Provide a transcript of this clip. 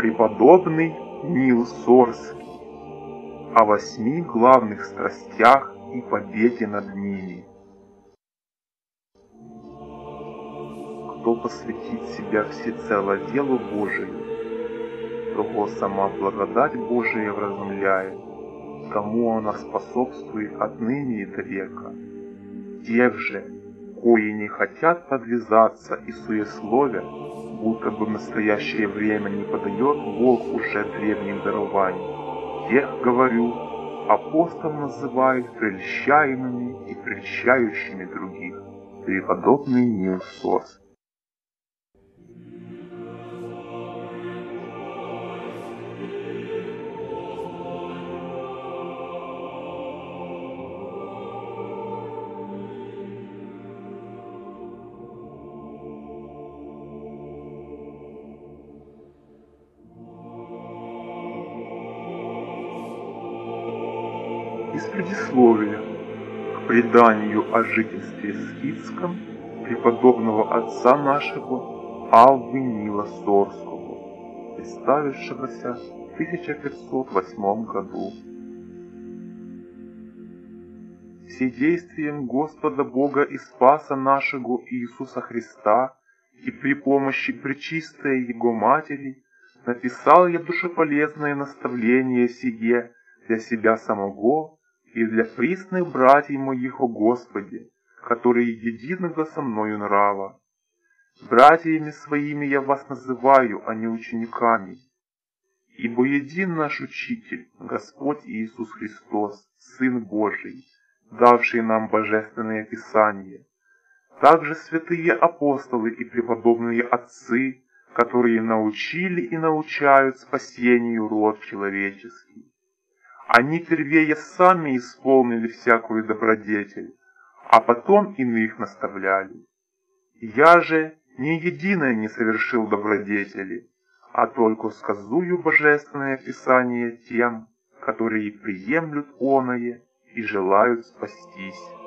Преподобный Нил Сорский о восьми главных страстях и победе над ними. Кто посвятит себя всецело делу Божию, того сама благодать Божия вразумляет, кому она способствует отныне и до века. Тех же, кои не хотят подвязаться и суесловят, будто бы в настоящее время не подает Бог уже древним дарований. Тех, говорю, апостол называет прельщаемыми и прельщающими других, преподобный Нил из предисловия к преданию о жительстве скитском преподобного отца нашего Алвы Нила Сорского, представившегося в 1508 году. Все действием Господа Бога и Спаса нашего Иисуса Христа и при помощи Пречистой Его Матери написал я душеполезное наставление сие для себя самого и для присных братьев моих, о Господи, которые единого со мною нрава. Братьями своими я вас называю, а не учениками. Ибо един наш Учитель, Господь Иисус Христос, Сын Божий, давший нам Божественное Писание. Также святые апостолы и преподобные отцы, которые научили и научают спасению род человеческий. Они первее сами исполнили всякую добродетель, а потом иных наставляли. Я же ни единое не совершил добродетели, а только сказую Божественное Писание тем, которые приемлют оное и желают спастись.